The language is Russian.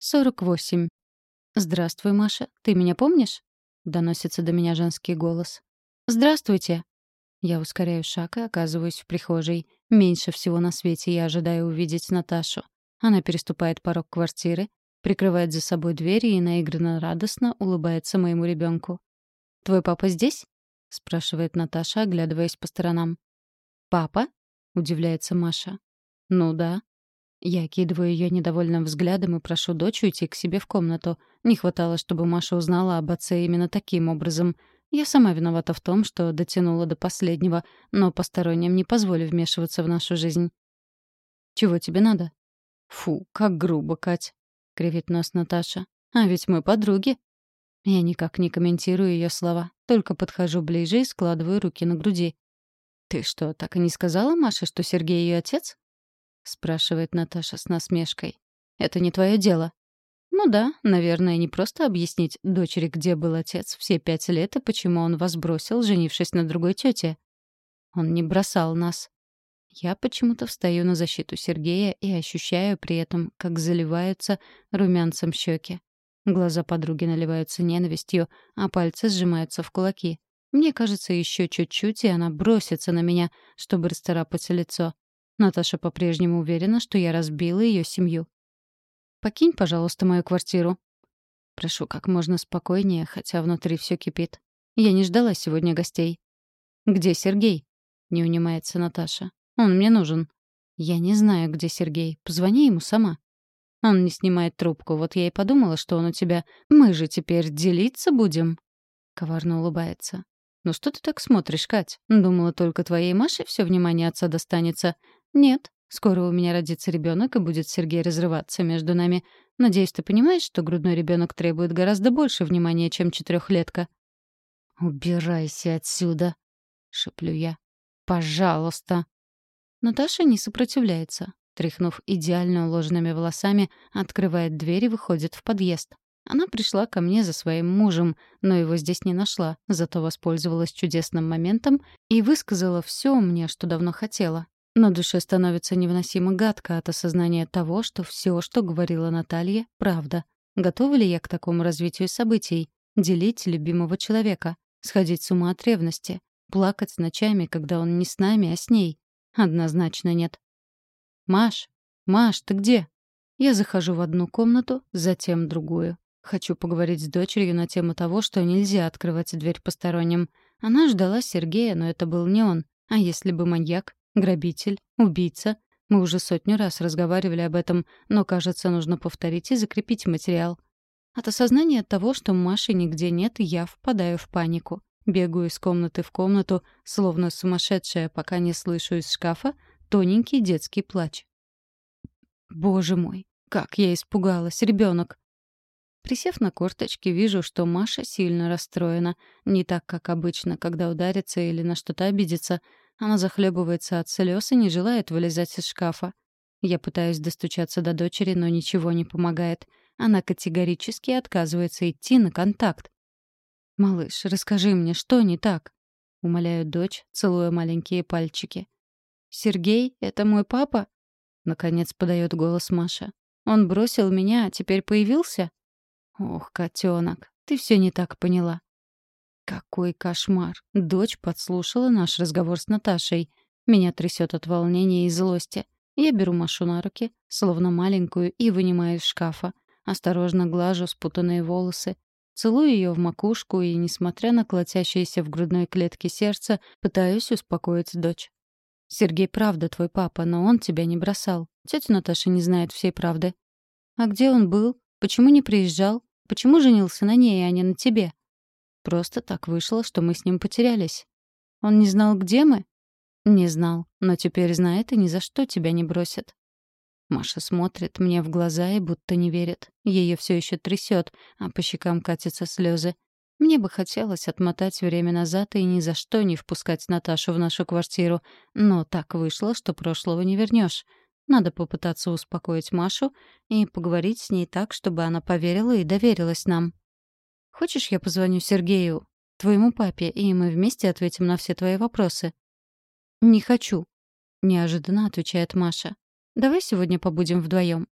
48. «Здравствуй, Маша. Ты меня помнишь?» — доносится до меня женский голос. «Здравствуйте!» Я ускоряю шаг и оказываюсь в прихожей. Меньше всего на свете я ожидаю увидеть Наташу. Она переступает порог квартиры, прикрывает за собой дверь и наигранно радостно улыбается моему ребенку. «Твой папа здесь?» — спрашивает Наташа, оглядываясь по сторонам. «Папа?» — удивляется Маша. «Ну да». Я окидываю ее недовольным взглядом и прошу дочь уйти к себе в комнату. Не хватало, чтобы Маша узнала об отце именно таким образом. Я сама виновата в том, что дотянула до последнего, но посторонним не позволю вмешиваться в нашу жизнь. «Чего тебе надо?» «Фу, как грубо, Кать», — кривит нос Наташа. «А ведь мы подруги». Я никак не комментирую ее слова, только подхожу ближе и складываю руки на груди. «Ты что, так и не сказала Маше, что Сергей ее отец?» — спрашивает Наташа с насмешкой. «Это не твое дело». Ну да, наверное, не просто объяснить дочери, где был отец все пять лет и почему он вас бросил, женившись на другой тете. Он не бросал нас. Я почему-то встаю на защиту Сергея и ощущаю при этом, как заливаются румянцем щеки. Глаза подруги наливаются ненавистью, а пальцы сжимаются в кулаки. Мне кажется, еще чуть-чуть, и она бросится на меня, чтобы расторапать лицо. Наташа по-прежнему уверена, что я разбила ее семью. «Покинь, пожалуйста, мою квартиру». Прошу как можно спокойнее, хотя внутри все кипит. Я не ждала сегодня гостей. «Где Сергей?» — не унимается Наташа. «Он мне нужен». «Я не знаю, где Сергей. Позвони ему сама». Он не снимает трубку. Вот я и подумала, что он у тебя. Мы же теперь делиться будем. Коварно улыбается. «Ну что ты так смотришь, Кать? Думала, только твоей Маше все внимание отца достанется. Нет, скоро у меня родится ребенок и будет Сергей разрываться между нами. Надеюсь, ты понимаешь, что грудной ребенок требует гораздо больше внимания, чем четырехлетка». «Убирайся отсюда!» — шеплю я. «Пожалуйста!» Наташа не сопротивляется. Тряхнув идеально уложенными волосами, открывает дверь и выходит в подъезд. Она пришла ко мне за своим мужем, но его здесь не нашла, зато воспользовалась чудесным моментом и высказала все мне, что давно хотела. На душе становится невыносимо гадко от осознания того, что все, что говорила Наталья, правда. Готова ли я к такому развитию событий? Делить любимого человека? Сходить с ума от ревности? Плакать ночами, когда он не с нами, а с ней? Однозначно нет. «Маш! Маш, ты где?» Я захожу в одну комнату, затем другую. Хочу поговорить с дочерью на тему того, что нельзя открывать дверь посторонним. Она ждала Сергея, но это был не он. А если бы маньяк, грабитель, убийца? Мы уже сотню раз разговаривали об этом, но, кажется, нужно повторить и закрепить материал. От осознания того, что Маши нигде нет, я впадаю в панику. Бегаю из комнаты в комнату, словно сумасшедшая, пока не слышу из шкафа тоненький детский плач. Боже мой, как я испугалась, ребенок! Присев на корточки, вижу, что Маша сильно расстроена. Не так, как обычно, когда ударится или на что-то обидится. Она захлебывается от слез и не желает вылезать из шкафа. Я пытаюсь достучаться до дочери, но ничего не помогает. Она категорически отказывается идти на контакт. «Малыш, расскажи мне, что не так?» — умоляю дочь, целуя маленькие пальчики. «Сергей — это мой папа?» — наконец подает голос Маша. «Он бросил меня, а теперь появился?» «Ох, котенок, ты все не так поняла». Какой кошмар! Дочь подслушала наш разговор с Наташей. Меня трясет от волнения и злости. Я беру Машу на руки, словно маленькую, и вынимаю из шкафа. Осторожно глажу спутанные волосы. Целую ее в макушку и, несмотря на колотящееся в грудной клетке сердце, пытаюсь успокоить дочь. Сергей правда твой папа, но он тебя не бросал. Тетя Наташа не знает всей правды. А где он был? Почему не приезжал? Почему женился на ней, а не на тебе? Просто так вышло, что мы с ним потерялись. Он не знал, где мы? Не знал, но теперь знает и ни за что тебя не бросит. Маша смотрит мне в глаза и будто не верит. Ее все еще трясет, а по щекам катятся слезы. Мне бы хотелось отмотать время назад и ни за что не впускать Наташу в нашу квартиру, но так вышло, что прошлого не вернешь. Надо попытаться успокоить Машу и поговорить с ней так, чтобы она поверила и доверилась нам. «Хочешь, я позвоню Сергею, твоему папе, и мы вместе ответим на все твои вопросы?» «Не хочу», — неожиданно отвечает Маша. «Давай сегодня побудем вдвоем.